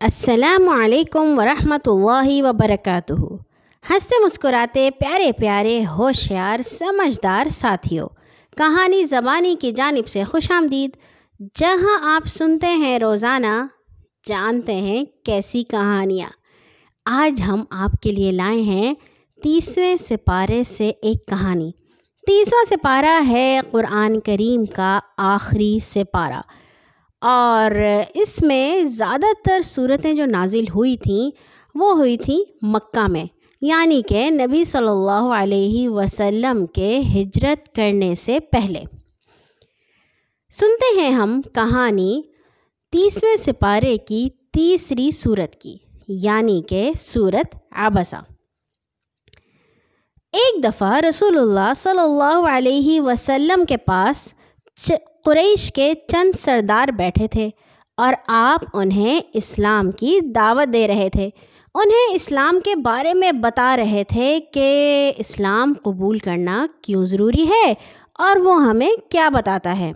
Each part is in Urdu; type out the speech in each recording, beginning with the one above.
السلام علیکم ورحمۃ اللہ وبرکاتہ۔ ہنستے مسکراتے پیارے پیارے ہوشیار سمجھدار ساتھیوں، کہانی زبانی کی جانب سے خوش آمدید۔ جہاں آپ سنتے ہیں روزانہ، جانتے ہیں کیسی کہانیاں۔ آج ہم آپ کے لیے لائے ہیں تیسویں سپارے سے ایک کہانی۔ تیسواں سپارہ ہے قرآن کریم کا آخری سپارہ۔ اور اس میں زیادہ تر صورتیں جو نازل ہوئی تھیں، وہ ہوئی تھیں مکہ میں۔ یعنی کہ نبی صلی اللہ علیہ وسلم کے ہجرت کرنے سے پہلے۔ سنتے ہیں ہم کہانی تیسویں سپارے کی تیسری صورت کی یعنی کہ صورت آبسا ایک دفعہ رسول اللہ صلی اللہ علیہ وسلم کے پاس قریش کے چند سردار بیٹھے تھے اور آپ انہیں اسلام کی دعوت دے رہے تھے۔ انہیں اسلام کے بارے میں بتا رہے تھے کہ اسلام قبول کرنا کیوں ضروری ہے اور وہ ہمیں کیا بتاتا ہے۔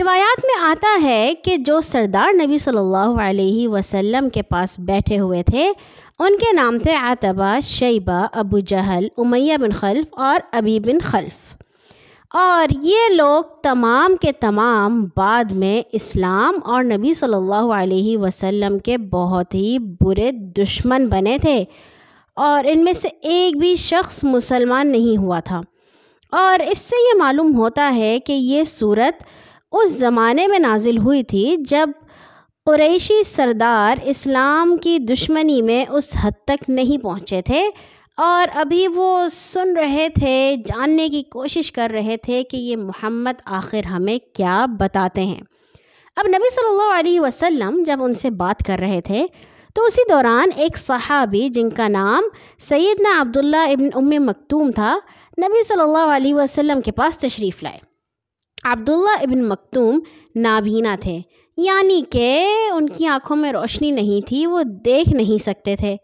روایات میں آتا ہے کہ جو سردار نبی صلی اللہ علیہ وسلم کے پاس بیٹھے ہوئے تھے، ان کے نام تھے عتبہ، شیبہ، ابو جہل، امیہ بن خلف اور ابی بن خلف۔ اور یہ لوگ تمام کے تمام بعد میں اسلام اور نبی صلی اللہ علیہ وسلم کے بہت ہی برے دشمن بنے تھے اور ان میں سے ایک بھی شخص مسلمان نہیں ہوا تھا۔ اور اس سے یہ معلوم ہوتا ہے کہ یہ صورت اس زمانے میں نازل ہوئی تھی جب قریشی سردار اسلام کی دشمنی میں اس حد تک نہیں پہنچے تھے۔ اور ابھی وہ سن رہے تھے، جاننے کی کوشش کر رہے تھے کہ یہ محمد آخر ہمیں کیا بتاتے ہیں۔ اب نبی صلی اللہ علیہ وسلم جب ان سے بات کر رہے تھے، تو اسی دوران ایک صحابی جن کا نام سیدنا عبداللہ ابن ام مکتوم تھا، نبی صلی اللہ علیہ وسلم کے پاس تشریف لائے۔ عبداللہ ابن مکتوم نابینا تھے یعنی کہ ان کی آنکھوں میں روشنی نہیں تھی، وہ دیکھ نہیں سکتے تھے۔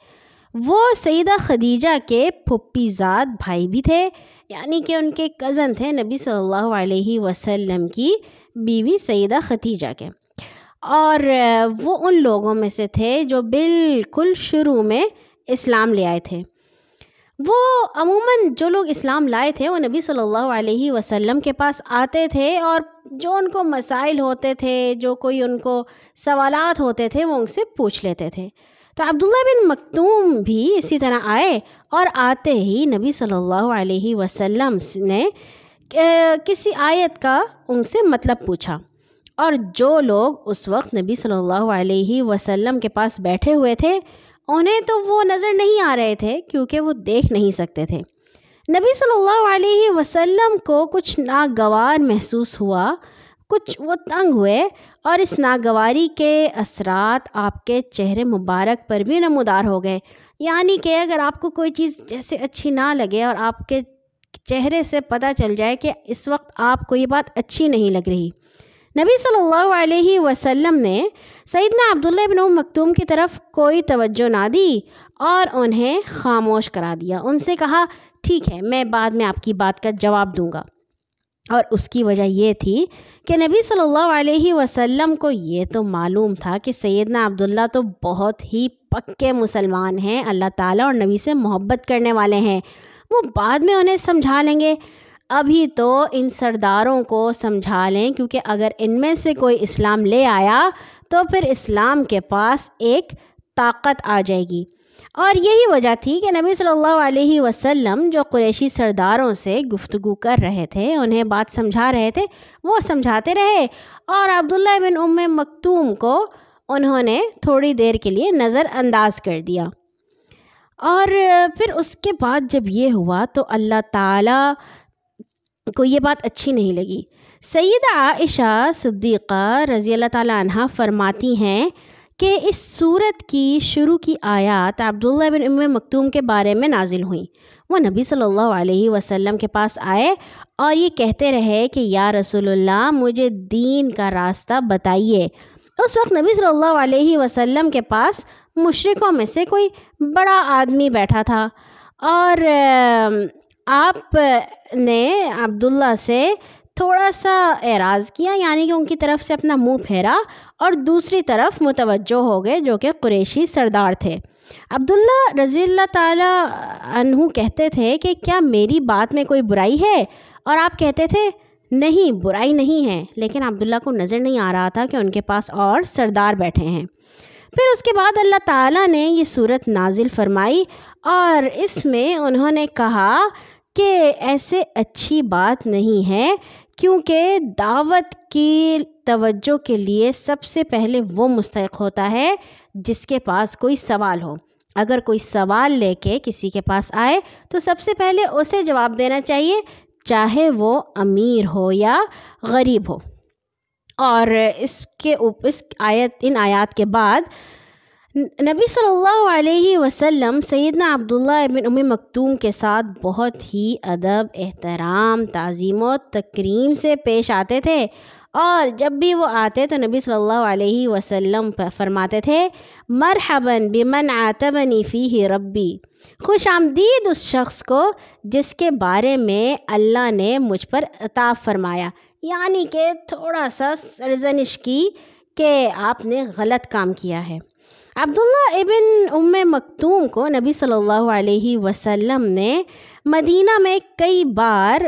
وہ سیدہ خدیجہ کے پھپھی زاد بھائی بھی تھے یعنی کہ ان کے کزن تھے نبی صلی اللہ علیہ وسلم کی بیوی سیدہ خدیجہ کے۔ اور وہ ان لوگوں میں سے تھے جو بالکل شروع میں اسلام لے آئے تھے۔ وہ عموماً جو لوگ اسلام لائے تھے وہ نبی صلی اللہ علیہ وسلم کے پاس آتے تھے، اور جو ان کو مسائل ہوتے تھے، جو کوئی ان کو سوالات ہوتے تھے، وہ ان سے پوچھ لیتے تھے۔ تو عبداللہ بن مکتوم بھی اسی طرح آئے اور آتے ہی نبی صلی اللہ علیہ وسلم نے کسی آیت کا ان سے مطلب پوچھا۔ اور جو لوگ اس وقت نبی صلی اللہ علیہ وسلم کے پاس بیٹھے ہوئے تھے، انہیں تو وہ نظر نہیں آ رہے تھے کیونکہ وہ دیکھ نہیں سکتے تھے۔ نبی صلی اللہ علیہ وسلم کو کچھ ناگوار محسوس ہوا۔ کچھ وہ تنگ ہوئے اور اس ناگواری کے اثرات آپ کے چہرے مبارک پر بھی نمودار ہو گئے۔ یعنی کہ اگر آپ کو کوئی چیز جیسے اچھی نہ لگے اور آپ کے چہرے سے پتہ چل جائے کہ اس وقت آپ کو یہ بات اچھی نہیں لگ رہی۔ نبی صلی اللہ علیہ وسلم نے سیدنا عبداللہ بن مکتوم کی طرف کوئی توجہ نہ دی اور انہیں خاموش کرا دیا۔ ان سے کہا، ٹھیک ہے، میں بعد میں آپ کی بات کا جواب دوں گا۔ اور اس کی وجہ یہ تھی کہ نبی صلی اللہ علیہ وسلم کو یہ تو معلوم تھا کہ سیدنا عبداللہ تو بہت ہی پکے مسلمان ہیں، اللہ تعالیٰ اور نبی سے محبت کرنے والے ہیں۔ وہ بعد میں انہیں سمجھا لیں گے۔ ابھی تو ان سرداروں کو سمجھا لیں، کیونکہ اگر ان میں سے کوئی اسلام لے آیا تو پھر اسلام کے پاس ایک طاقت آ جائے گی۔ اور یہی وجہ تھی کہ نبی صلی اللہ علیہ وسلم جو قریشی سرداروں سے گفتگو کر رہے تھے، انہیں بات سمجھا رہے تھے، وہ سمجھاتے رہے۔ اور عبداللہ بن ام مکتوم کو انہوں نے تھوڑی دیر کے لیے نظر انداز کر دیا۔ اور پھر اس کے بعد جب یہ ہوا تو اللہ تعالیٰ کو یہ بات اچھی نہیں لگی۔ سیدہ عائشہ صدیقہ رضی اللہ تعالیٰ عنہ فرماتی ہیں کہ اس صورت کی شروع کی آیات عبداللہ بن ام مکتوم کے بارے میں نازل ہوئیں۔ وہ نبی صلی اللہ علیہ وسلم کے پاس آئے اور یہ کہتے رہے کہ، یا رسول اللہ، مجھے دین کا راستہ بتائیے۔ اس وقت نبی صلی اللہ علیہ وسلم کے پاس مشرقوں میں سے کوئی بڑا آدمی بیٹھا تھا۔ اور آپ نے عبداللہ سے تھوڑا سا اعراض کیا یعنی کہ ان کی طرف سے اپنا منہ پھیرا اور دوسری طرف متوجہ ہو گئے جو کہ قریشی سردار تھے۔ عبداللہ رضی اللہ تعالیٰ عنہ کہتے تھے کہ کیا میری بات میں کوئی برائی ہے؟ اور آپ کہتے تھے، نہیں، برائی نہیں ہے۔ لیکن عبداللہ کو نظر نہیں آ رہا تھا کہ ان کے پاس اور سردار بیٹھے ہیں۔ پھر اس کے بعد اللہ تعالیٰ نے یہ صورت نازل فرمائی اور اس میں انہوں نے کہا کہ ایسے اچھی بات نہیں ہے کیونکہ دعوت کی توجہ کے لیے سب سے پہلے وہ مستحق ہوتا ہے جس کے پاس کوئی سوال ہو۔ اگر کوئی سوال لے کے کسی کے پاس آئے تو سب سے پہلے اسے جواب دینا چاہیے، چاہے وہ امیر ہو یا غریب ہو۔ اور اس کے اس آیت، ان آیات کے بعد نبی صلی اللہ علیہ وسلم سیدنا عبداللہ ابن ام مکتوم کے ساتھ بہت ہی ادب، احترام، تعظیم و تکریم سے پیش آتے تھے۔ اور جب بھی وہ آتے تو نبی صلی اللہ علیہ وسلم فرماتے تھے، مرحباً بمن آتبنی فیہ ربی. خوش آمدید اس شخص کو جس کے بارے میں اللہ نے مجھ پر عطاف فرمایا۔ یعنی کہ تھوڑا سا سرزنش کی کہ آپ نے غلط کام کیا ہے۔ عبداللہ ابن ام مکتوم کو نبی صلی اللہ علیہ وسلم نے مدینہ میں کئی بار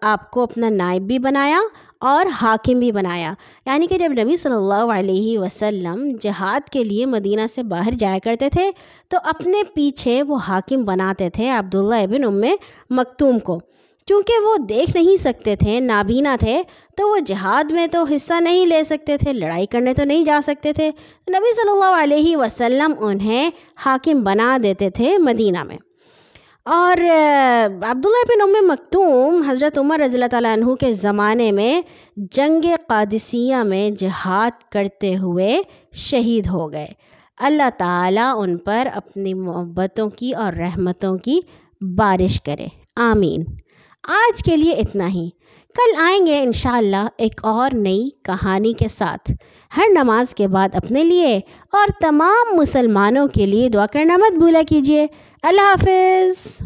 آپ کو اپنا نائب بھی بنایا اور حاکم بھی بنایا۔ یعنی کہ جب نبی صلی اللہ علیہ وسلم جہاد کے لیے مدینہ سے باہر جایا کرتے تھے، تو اپنے پیچھے وہ حاکم بناتے تھے عبداللہ ابن ام مکتوم کو۔ چونکہ وہ دیکھ نہیں سکتے تھے، نابینا تھے، تو وہ جہاد میں تو حصہ نہیں لے سکتے تھے، لڑائی کرنے تو نہیں جا سکتے تھے۔ نبی صلی اللہ علیہ وسلم انہیں حاکم بنا دیتے تھے مدینہ میں۔ اور عبداللہ بن ام مکتوم حضرت عمر رضی اللہ تعالیٰ عنہ کے زمانے میں جنگ قادسیہ میں جہاد کرتے ہوئے شہید ہو گئے۔ اللہ تعالیٰ ان پر اپنی محبتوں کی اور رحمتوں کی بارش کرے۔ آمین۔ آج کے لیے اتنا ہی۔ کل آئیں گے انشاءاللہ ایک اور نئی کہانی کے ساتھ۔ ہر نماز کے بعد اپنے لیے اور تمام مسلمانوں کے لیے دعا کرنا مت بھولا کیجیے۔ اللہ حافظ